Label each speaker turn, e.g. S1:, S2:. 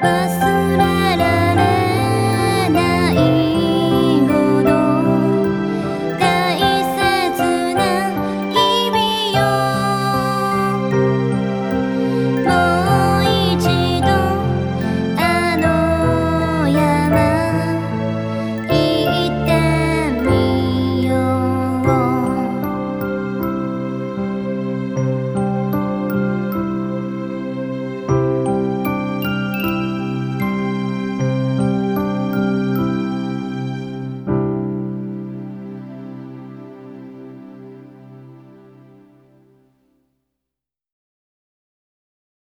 S1: bus.